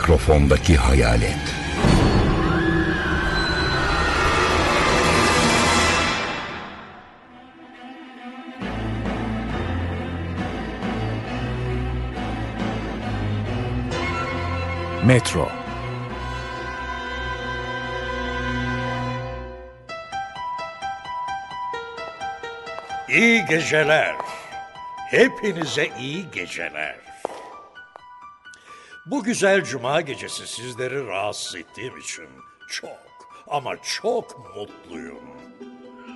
Mikrofondaki hayalet. Metro İyi geceler. Hepinize iyi geceler. Bu güzel cuma gecesi sizleri rahatsız ettiğim için çok ama çok mutluyum.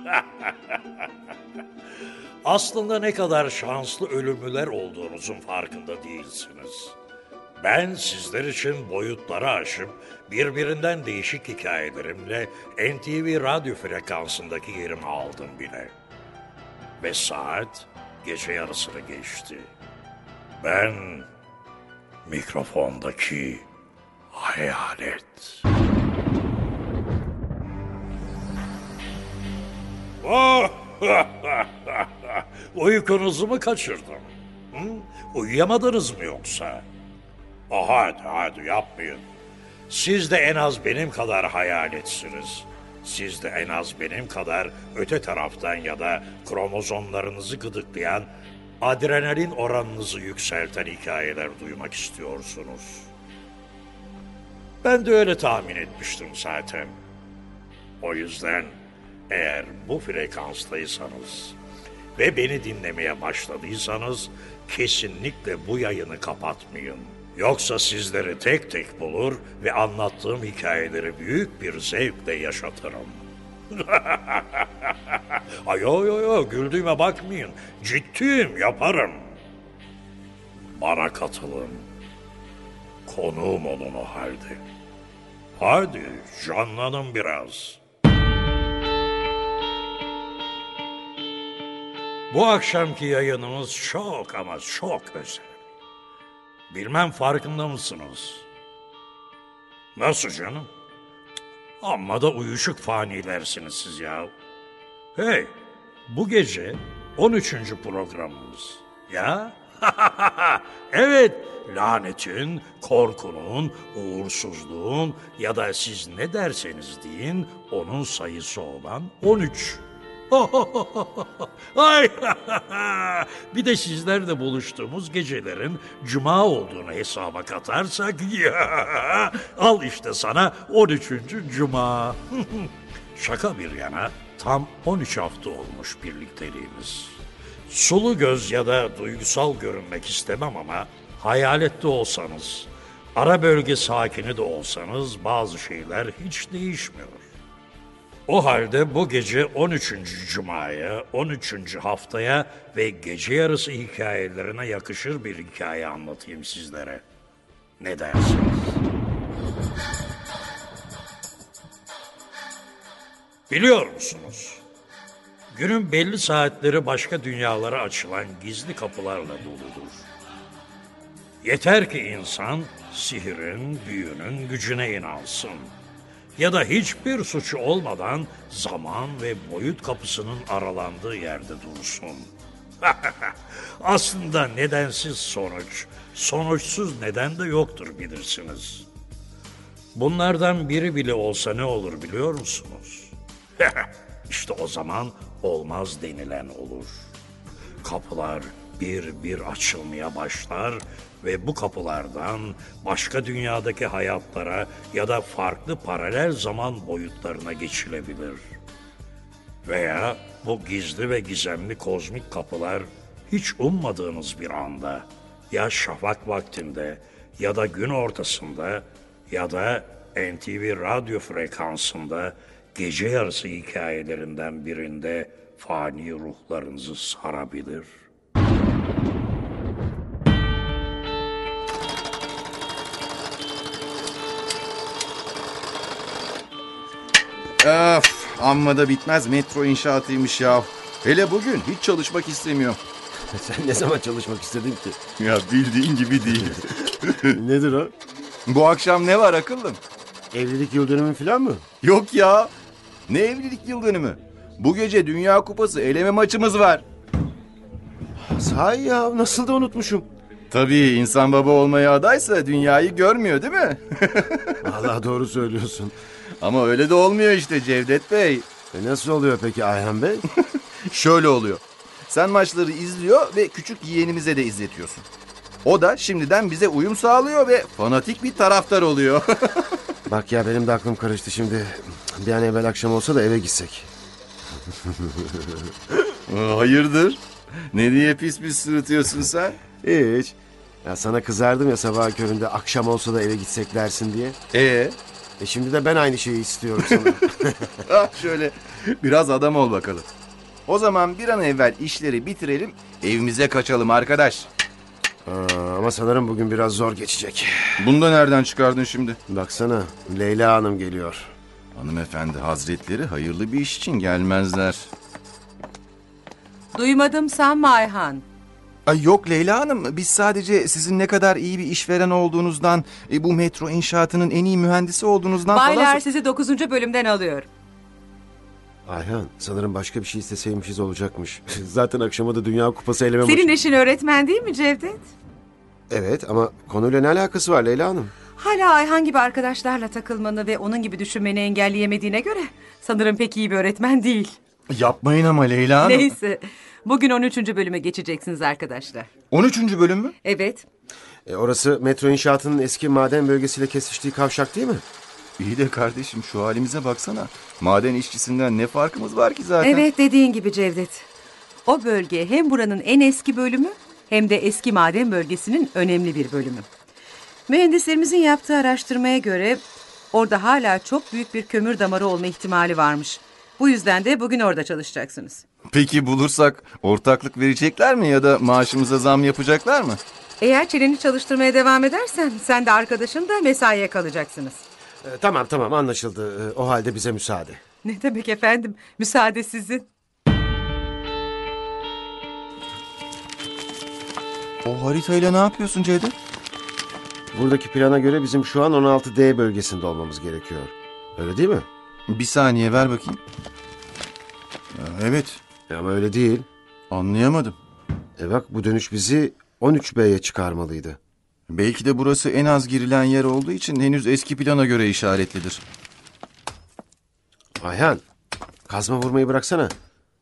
Aslında ne kadar şanslı ölümlüler olduğunuzun farkında değilsiniz. Ben sizler için boyutları aşıp birbirinden değişik hikayelerimle NTV radyo frekansındaki yerimi aldım bile. Ve saat gece yarısını geçti. Ben mikrofondaki hayalet. Oh! Uykunuzu mu kaçırdım? Hı? Uyuyamadınız mı yoksa? Oh, hadi hadi yapmayın. Siz de en az benim kadar hayaletsiniz. Siz de en az benim kadar öte taraftan ya da kromozomlarınızı gıdıklayan, adrenalin oranınızı yükselten hikayeler duymak istiyorsunuz. Ben de öyle tahmin etmiştim zaten. O yüzden eğer bu frekanstaysanız ve beni dinlemeye başladıysanız kesinlikle bu yayını kapatmayın. Yoksa sizleri tek tek bulur ve anlattığım hikayeleri büyük bir zevkle yaşatırım. Ay yo yo yo güldüğüme bakmayın. Ciddiyim yaparım. Bana katılın. Konuğum olun o halde. Hadi canlanın biraz. Bu akşamki yayınımız çok ama çok özel. Bilmem farkında mısınız? Nasıl canım? Amma da uyuşuk fanilersiniz siz ya. Hey, bu gece 13. programımız. Ya? evet, lanetin, korkunun, uğursuzluğun ya da siz ne derseniz deyin onun sayısı olan 13. Bir de sizlerle buluştuğumuz gecelerin cuma olduğunu hesaba katarsak ya, al işte sana 13. cuma. Şaka bir yana tam 13 hafta olmuş birlikteliğimiz. Sulu göz ya da duygusal görünmek istemem ama hayalette olsanız, ara bölge sakini de olsanız bazı şeyler hiç değişmiyor. O halde bu gece 13. Cuma'ya, 13. haftaya ve gece yarısı hikayelerine yakışır bir hikaye anlatayım sizlere. Ne dersiniz? Biliyor musunuz? Günün belli saatleri başka dünyalara açılan gizli kapılarla doludur. Yeter ki insan sihirin, büyünün gücüne inansın ya da hiçbir suçu olmadan zaman ve boyut kapısının aralandığı yerde dursun. Aslında nedensiz sonuç, sonuçsuz neden de yoktur bilirsiniz. Bunlardan biri bile olsa ne olur biliyor musunuz? işte o zaman olmaz denilen olur. Kapılar bir bir açılmaya başlar ve bu kapılardan başka dünyadaki hayatlara ya da farklı paralel zaman boyutlarına geçilebilir. Veya bu gizli ve gizemli kozmik kapılar hiç ummadığınız bir anda ya şafak vaktinde ya da gün ortasında ya da NTV radyo frekansında gece yarısı hikayelerinden birinde fani ruhlarınızı sarabilir.'' Öf, amma da bitmez metro inşaatıymış ya. Hele bugün hiç çalışmak istemiyor. Sen ne zaman çalışmak istedin ki? Ya bildiğin gibi değil. Nedir o? Bu akşam ne var akıllım? Evlilik yıl dönümü falan mı? Yok ya. Ne evlilik yıl dönümü? Bu gece Dünya Kupası eleme maçımız var. Sahi ya nasıl da unutmuşum. Tabii insan baba olmaya adaysa dünyayı görmüyor değil mi? Vallahi doğru söylüyorsun. Ama öyle de olmuyor işte Cevdet Bey. E nasıl oluyor peki Ayhan Bey? Şöyle oluyor. Sen maçları izliyor ve küçük yeğenimize de izletiyorsun. O da şimdiden bize uyum sağlıyor ve fanatik bir taraftar oluyor. Bak ya benim de aklım karıştı şimdi. Bir an evvel akşam olsa da eve gitsek. Hayırdır? Ne diye pis pis sırıtıyorsun sen? Hiç. Ya sana kızardım ya sabah köründe akşam olsa da eve gitsek dersin diye. Ee, E şimdi de ben aynı şeyi istiyorum sana. ah şöyle biraz adam ol bakalım. O zaman bir an evvel işleri bitirelim, evimize kaçalım arkadaş. Aa, ama sanırım bugün biraz zor geçecek. Bunu da nereden çıkardın şimdi? Baksana Leyla Hanım geliyor. Hanımefendi hazretleri hayırlı bir iş için gelmezler. Duymadım sanma Ayhan. Ay yok Leyla Hanım, biz sadece sizin ne kadar iyi bir işveren olduğunuzdan, e, bu metro inşaatının en iyi mühendisi olduğunuzdan Baylar falan... sizi 9. bölümden alıyor. Ayhan sanırım başka bir şey isteseymişiz olacakmış. Zaten akşama da Dünya Kupası eleme Senin maçı. eşin öğretmen değil mi Cevdet? Evet ama konuyla ne alakası var Leyla Hanım? Hala Ayhan gibi arkadaşlarla takılmanı ve onun gibi düşünmeni engelleyemediğine göre sanırım pek iyi bir öğretmen değil. Yapmayın ama Leyla Hanım. Neyse. Bugün 13. bölüme geçeceksiniz arkadaşlar. 13. bölüm mü? Evet. E, orası metro inşaatının eski maden bölgesiyle kesiştiği kavşak değil mi? İyi de kardeşim şu halimize baksana. Maden işçisinden ne farkımız var ki zaten? Evet dediğin gibi Cevdet. O bölge hem buranın en eski bölümü hem de eski maden bölgesinin önemli bir bölümü. Mühendislerimizin yaptığı araştırmaya göre orada hala çok büyük bir kömür damarı olma ihtimali varmış. Bu yüzden de bugün orada çalışacaksınız. Peki bulursak ortaklık verecekler mi ya da maaşımıza zam yapacaklar mı? Eğer çeneni çalıştırmaya devam edersen sen de arkadaşın da mesaiye kalacaksınız. E, tamam tamam anlaşıldı. E, o halde bize müsaade. Ne demek efendim? Müsaade sizin. O haritayla ne yapıyorsun Cevdet? Buradaki plana göre bizim şu an 16D bölgesinde olmamız gerekiyor. Öyle değil mi? Bir saniye ver bakayım. Ya, Evet ama öyle değil. anlayamadım. E bak bu dönüş bizi 13B'ye çıkarmalıydı. Belki de burası en az girilen yer olduğu için henüz eski plana göre işaretlidir. Ayhan, kazma vurmayı bıraksana.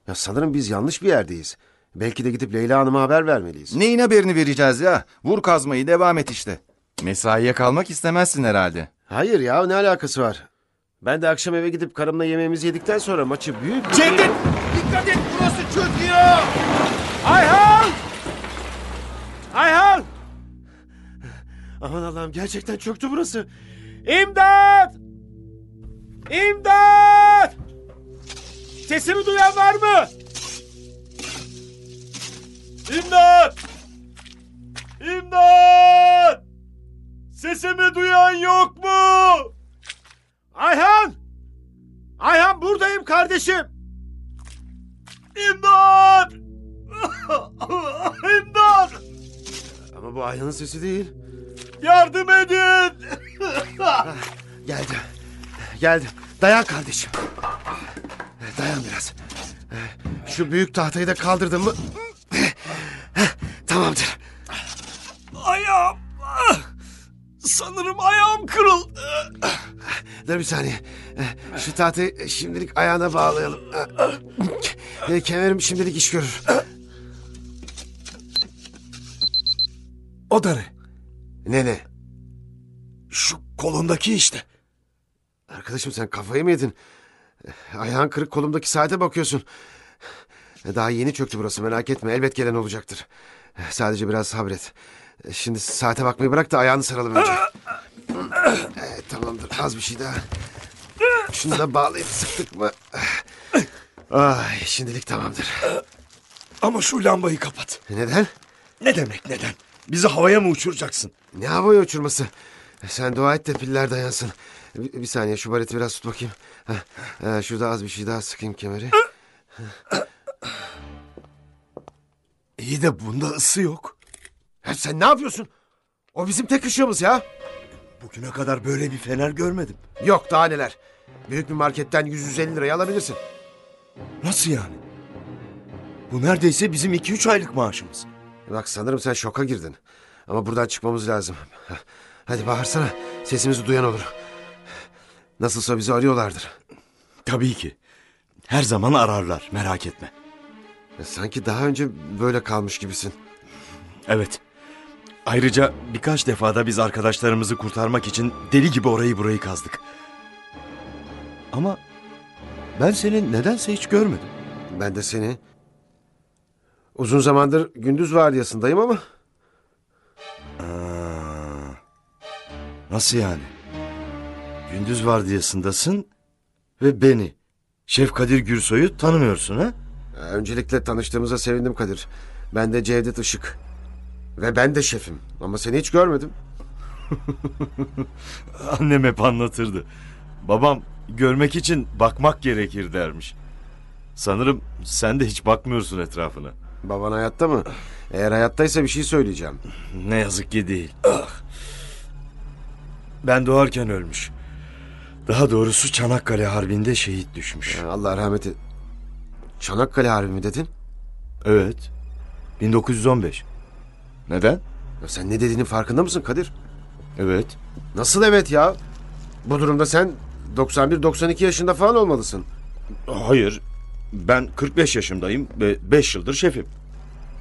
Ya sanırım biz yanlış bir yerdeyiz. Belki de gidip Leyla Hanım'a haber vermeliyiz. Neyin haberini vereceğiz ya? Vur kazmayı devam et işte. Mesaiye kalmak istemezsin herhalde. Hayır ya ne alakası var? Ben de akşam eve gidip karımla yemeğimizi yedikten sonra maçı büyük... Cevdet! Dikkat et burası çöküyor! Ayhan! Ayhan! Aman Allah'ım gerçekten çöktü burası. İmdat! İmdat! Sesimi duyan var mı? İmdat! İmdat! Sesimi duyan yok mu? Ayhan! Ayhan buradayım kardeşim. İmdat! İmdat! Ama bu Ayhan'ın sesi değil. Yardım edin! Geldi. Geldi. Dayan kardeşim. Dayan biraz. Şu büyük tahtayı da kaldırdım mı? Tamamdır. Ayağım. Sanırım ayağım kırıldı. Dur bir saniye. Şu tahtayı şimdilik ayağına bağlayalım. Kemerim şimdilik iş görür. O da ne? Ne ne? Şu kolundaki işte. Arkadaşım sen kafayı mı yedin? Ayağın kırık kolumdaki saate bakıyorsun. Daha yeni çöktü burası merak etme elbet gelen olacaktır. Sadece biraz sabret. Şimdi saate bakmayı bırak da ayağını saralım önce. Evet, tamamdır az bir şey daha. Şunu da bağlayıp sıktık mı? Ay, şimdilik tamamdır. Ama şu lambayı kapat. Neden? Ne demek neden? Bizi havaya mı uçuracaksın? Ne havaya uçurması? Sen dua et de piller dayansın. Bir, bir saniye şu bareti biraz tut bakayım. Şurada az bir şey daha sıkayım kemeri. İyi de bunda ısı yok. Sen ne yapıyorsun? O bizim tek ışığımız ya. Bugüne kadar böyle bir fener görmedim. Yok daha neler. Büyük bir marketten 150 liraya alabilirsin. Nasıl yani? Bu neredeyse bizim 2-3 aylık maaşımız. Bak sanırım sen şoka girdin. Ama buradan çıkmamız lazım. Hadi bağırsana. Sesimizi duyan olur. Nasılsa bizi arıyorlardır. Tabii ki. Her zaman ararlar merak etme. Sanki daha önce böyle kalmış gibisin. Evet. Ayrıca birkaç defada biz arkadaşlarımızı kurtarmak için deli gibi orayı burayı kazdık. Ama ben seni nedense hiç görmedim. Ben de seni... Uzun zamandır gündüz vardiyasındayım ama... Aa, nasıl yani? Gündüz vardiyasındasın ve beni, Şef Kadir Gürsoy'u tanımıyorsun ha? Öncelikle tanıştığımıza sevindim Kadir. Ben de Cevdet Işık. Ve ben de şefim. Ama seni hiç görmedim. Annem hep anlatırdı. Babam görmek için bakmak gerekir dermiş. Sanırım sen de hiç bakmıyorsun etrafına. Baban hayatta mı? Eğer hayattaysa bir şey söyleyeceğim. Ne yazık ki değil. Ah. Ben doğarken ölmüş. Daha doğrusu Çanakkale Harbi'nde şehit düşmüş. Allah rahmet et. Çanakkale Harbi mi dedin? Evet. 1915. Neden? Ya sen ne dediğinin farkında mısın Kadir? Evet. Nasıl evet ya? Bu durumda sen 91-92 yaşında falan olmalısın. Hayır. Ben 45 yaşındayım ve 5 yıldır şefim.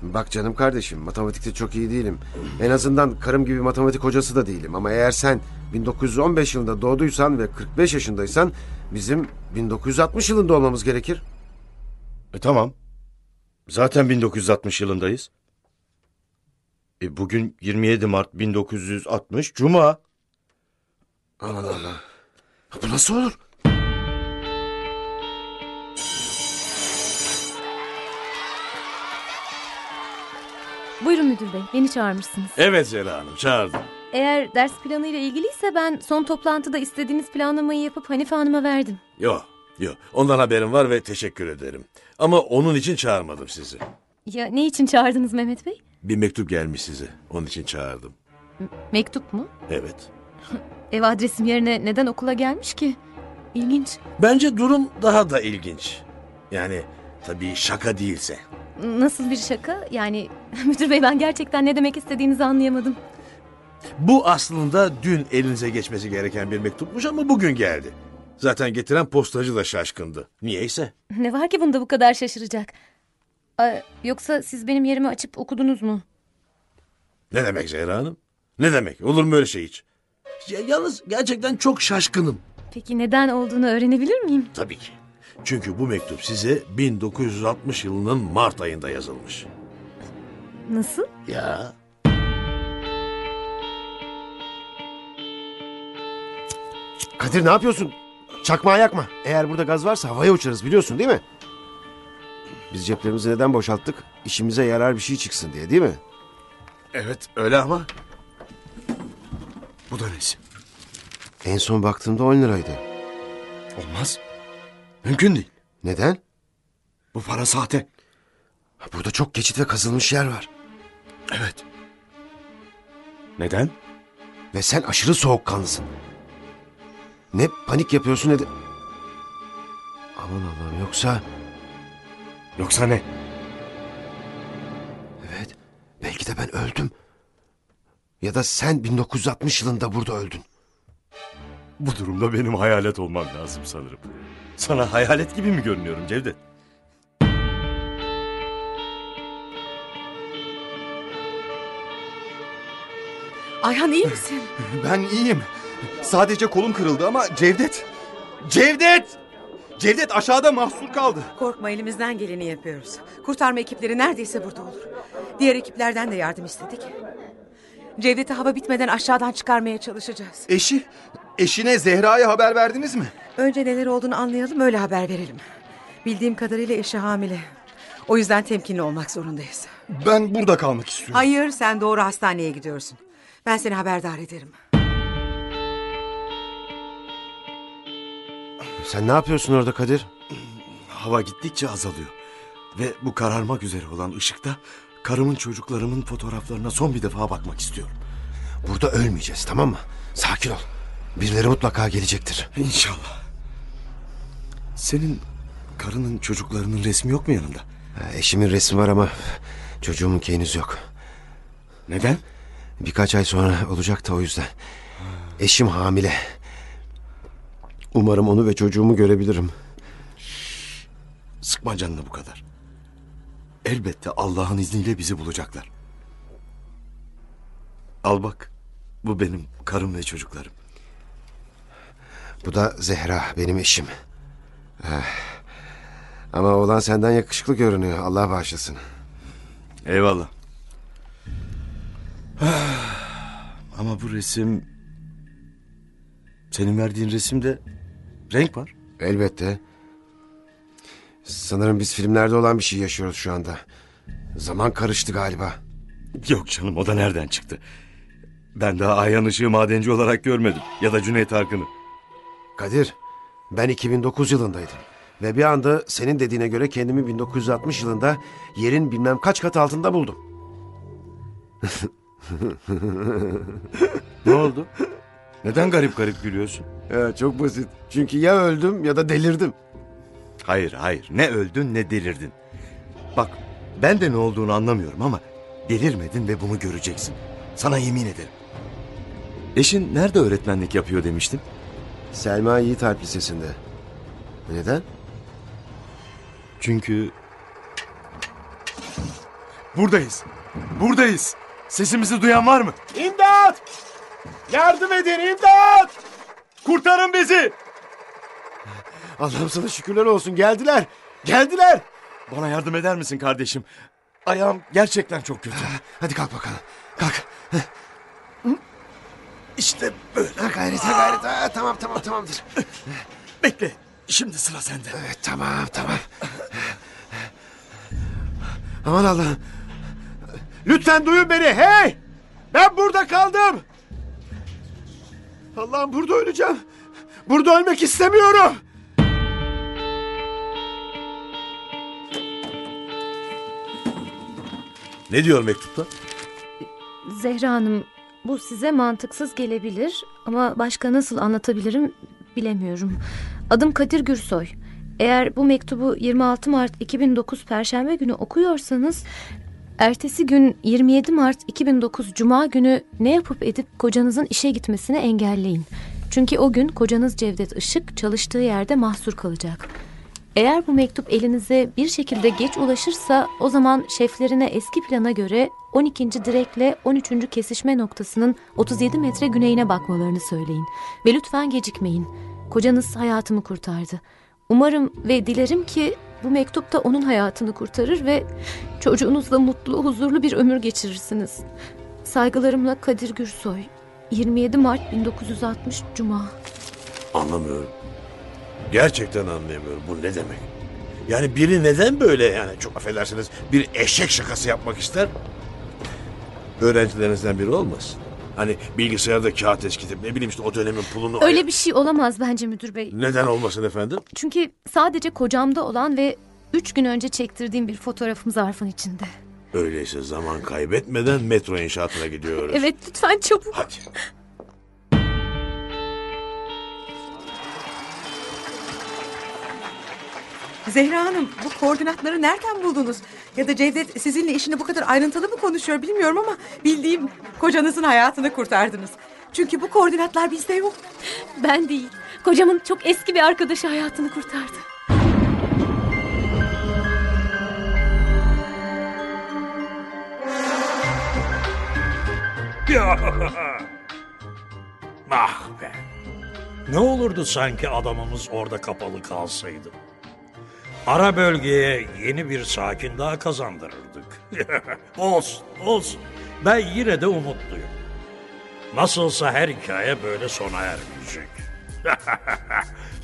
Bak canım kardeşim matematikte çok iyi değilim. En azından karım gibi matematik hocası da değilim. Ama eğer sen 1915 yılında doğduysan ve 45 yaşındaysan bizim 1960 yılında olmamız gerekir. E tamam. Zaten 1960 yılındayız. E bugün 27 Mart 1960 Cuma. Allah Allah. Bu nasıl olur? Buyurun müdür bey, beni çağırmışsınız. Evet Zehra Hanım çağırdım. Eğer ders planıyla ilgiliyse ben son toplantıda istediğiniz planlamayı yapıp Hanife Hanım'a verdim. Yok, yok. Ondan haberim var ve teşekkür ederim. Ama onun için çağırmadım sizi. Ya ne için çağırdınız Mehmet Bey? Bir mektup gelmiş size. Onun için çağırdım. Mektup mu? Evet. Ev adresim yerine neden okula gelmiş ki? İlginç. Bence durum daha da ilginç. Yani tabii şaka değilse. Nasıl bir şaka? Yani müdür bey ben gerçekten ne demek istediğinizi anlayamadım. Bu aslında dün elinize geçmesi gereken bir mektupmuş ama bugün geldi. Zaten getiren postacı da şaşkındı. Niyeyse. Ne var ki bunda bu kadar şaşıracak? Yoksa siz benim yerimi açıp okudunuz mu? Ne demek Zehra Hanım? Ne demek? Olur mu öyle şey hiç? Ya, yalnız gerçekten çok şaşkınım. Peki neden olduğunu öğrenebilir miyim? Tabii ki. Çünkü bu mektup size 1960 yılının Mart ayında yazılmış. Nasıl? Ya Kadir ne yapıyorsun? Çakmağı yakma. Eğer burada gaz varsa havaya uçarız biliyorsun değil mi? Biz ceplerimizi neden boşalttık? İşimize yarar bir şey çıksın diye değil mi? evet öyle ama Bu da nesi? En son baktığımda 10 liraydı. Olmaz. Mümkün değil. Neden? Bu para sahte. Burada çok geçit ve kazılmış yer var. Evet. Neden? Ve sen aşırı soğukkanlısın. Ne panik yapıyorsun ne de... Aman Allah'ım yoksa... Yoksa ne? Evet belki de ben öldüm. Ya da sen 1960 yılında burada öldün. Bu durumda benim hayalet olmam lazım sanırım. Sana hayalet gibi mi görünüyorum Cevdet? Ayhan iyi misin? Ben iyiyim. Sadece kolum kırıldı ama Cevdet... Cevdet! Cevdet aşağıda mahsur kaldı. Korkma elimizden geleni yapıyoruz. Kurtarma ekipleri neredeyse burada olur. Diğer ekiplerden de yardım istedik. Cevdet'i hava bitmeden aşağıdan çıkarmaya çalışacağız. Eşi, eşine Zehra'ya haber verdiniz mi? Önce neler olduğunu anlayalım öyle haber verelim. Bildiğim kadarıyla eşi hamile. O yüzden temkinli olmak zorundayız. Ben burada kalmak istiyorum. Hayır sen doğru hastaneye gidiyorsun. Ben seni haberdar ederim. Sen ne yapıyorsun orada Kadir? Hava gittikçe azalıyor. Ve bu kararmak üzere olan ışıkta karımın çocuklarımın fotoğraflarına son bir defa bakmak istiyorum. Burada ölmeyeceğiz tamam mı? Sakin ol. Birileri mutlaka gelecektir. İnşallah. Senin karının çocuklarının resmi yok mu yanında? Ha, eşimin resmi var ama çocuğumun henüz yok. Neden? Birkaç ay sonra olacak da o yüzden. Eşim hamile. Umarım onu ve çocuğumu görebilirim. Sıkma canını bu kadar. Elbette Allah'ın izniyle bizi bulacaklar. Al bak. Bu benim karım ve çocuklarım. Bu da Zehra benim eşim. Eh. Ama oğlan senden yakışıklı görünüyor. Allah bağışlasın. Eyvallah. Ama bu resim... Senin verdiğin resimde renk var. Elbette. Sanırım biz filmlerde olan bir şey yaşıyoruz şu anda. Zaman karıştı galiba. Yok canım o da nereden çıktı? Ben daha Ayhan Işık'ı madenci olarak görmedim. Ya da Cüneyt Arkın'ı. Kadir, ben 2009 yılındaydım. Ve bir anda senin dediğine göre kendimi 1960 yılında yerin bilmem kaç kat altında buldum. Ne oldu? Neden garip garip gülüyorsun? Ya çok basit. Çünkü ya öldüm ya da delirdim. Hayır hayır ne öldün ne delirdin. Bak ben de ne olduğunu anlamıyorum ama delirmedin ve bunu göreceksin. Sana yemin ederim. Eşin nerede öğretmenlik yapıyor demiştin? Selma Yiğit Harp Lisesi'nde. Neden? Çünkü... Buradayız. Buradayız. Sesimizi duyan var mı? İmdat! Yardım edin imdat! Kurtarın bizi! Allah'ım sana şükürler olsun geldiler. Geldiler. Bana yardım eder misin kardeşim? Ayağım gerçekten çok kötü. Hadi kalk bakalım. Kalk. İşte böyle. Ha, gayret ha gayret. Ha, tamam tamam tamamdır. Bekle. Şimdi sıra sende. Evet, tamam tamam. Aman Allah'ım. Lütfen duyun beni. Hey! Ben burada kaldım. Allah'ım burada öleceğim. Burada ölmek istemiyorum. Ne diyor mektupta? Zehra Hanım bu size mantıksız gelebilir ama başka nasıl anlatabilirim bilemiyorum. Adım Kadir Gürsoy. Eğer bu mektubu 26 Mart 2009 Perşembe günü okuyorsanız ertesi gün 27 Mart 2009 Cuma günü ne yapıp edip kocanızın işe gitmesini engelleyin. Çünkü o gün kocanız Cevdet Işık çalıştığı yerde mahsur kalacak. Eğer bu mektup elinize bir şekilde geç ulaşırsa o zaman şeflerine eski plana göre 12. direkle 13. kesişme noktasının 37 metre güneyine bakmalarını söyleyin. Ve lütfen gecikmeyin. Kocanız hayatımı kurtardı. Umarım ve dilerim ki bu mektup da onun hayatını kurtarır ve çocuğunuzla mutlu, huzurlu bir ömür geçirirsiniz. Saygılarımla Kadir Gürsoy. 27 Mart 1960 Cuma. Anlamıyorum. Gerçekten anlayamıyorum. Bu ne demek? Yani biri neden böyle yani çok affedersiniz bir eşek şakası yapmak ister? Öğrencilerinizden biri olmasın. Hani bilgisayarda kağıt eskitip ne bileyim işte o dönemin pulunu... Öyle bir şey olamaz bence müdür bey. Neden olmasın efendim? Çünkü sadece kocamda olan ve üç gün önce çektirdiğim bir fotoğrafım zarfın içinde. Öyleyse zaman kaybetmeden metro inşaatına gidiyoruz. Evet lütfen çabuk. Hadi. Zehra Hanım bu koordinatları nereden buldunuz? Ya da Cevdet sizinle işini bu kadar ayrıntılı mı konuşuyor bilmiyorum ama bildiğim kocanızın hayatını kurtardınız. Çünkü bu koordinatlar bizde yok. Ben değil. Kocamın çok eski bir arkadaşı hayatını kurtardı. Ah be. Ne olurdu sanki adamımız orada kapalı kalsaydı. Ara bölgeye yeni bir sakin daha kazandırırdık. olsun, olsun. Ben yine de umutluyum. Nasılsa her hikaye böyle sona ermeyecek.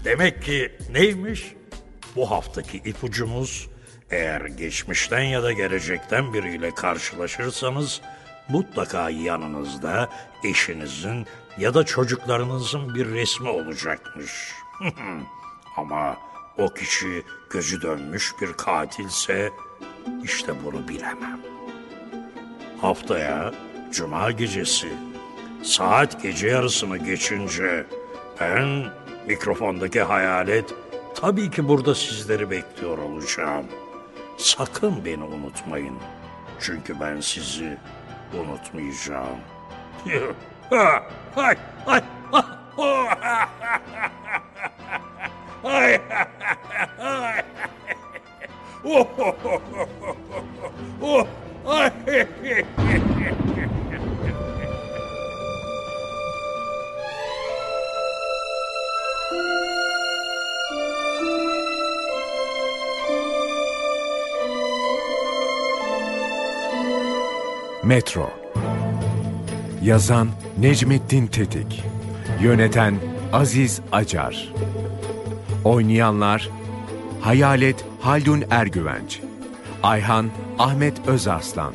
Demek ki neymiş? Bu haftaki ipucumuz eğer geçmişten ya da gelecekten biriyle karşılaşırsanız mutlaka yanınızda eşinizin ya da çocuklarınızın bir resmi olacakmış. Ama o kişi gözü dönmüş bir katilse işte bunu bilemem. Haftaya cuma gecesi saat gece yarısını geçince ben mikrofondaki hayalet tabii ki burada sizleri bekliyor olacağım. Sakın beni unutmayın. Çünkü ben sizi unutmayacağım. Ay, ay, ay. Metro. Yazan Necmettin Tetik. Yöneten Aziz Acar Oynayanlar Hayalet Haldun Ergüvenç Ayhan Ahmet Özarslan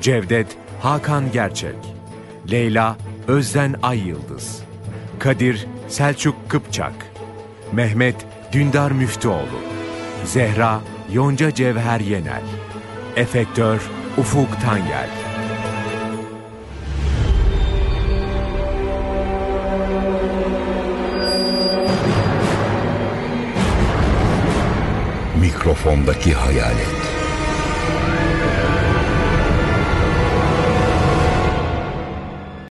Cevdet Hakan Gerçek Leyla Özden Ay Yıldız Kadir Selçuk Kıpçak Mehmet Dündar Müftüoğlu Zehra Yonca Cevher Yenel Efektör Ufuk Tangel Mikrofondaki hayalet.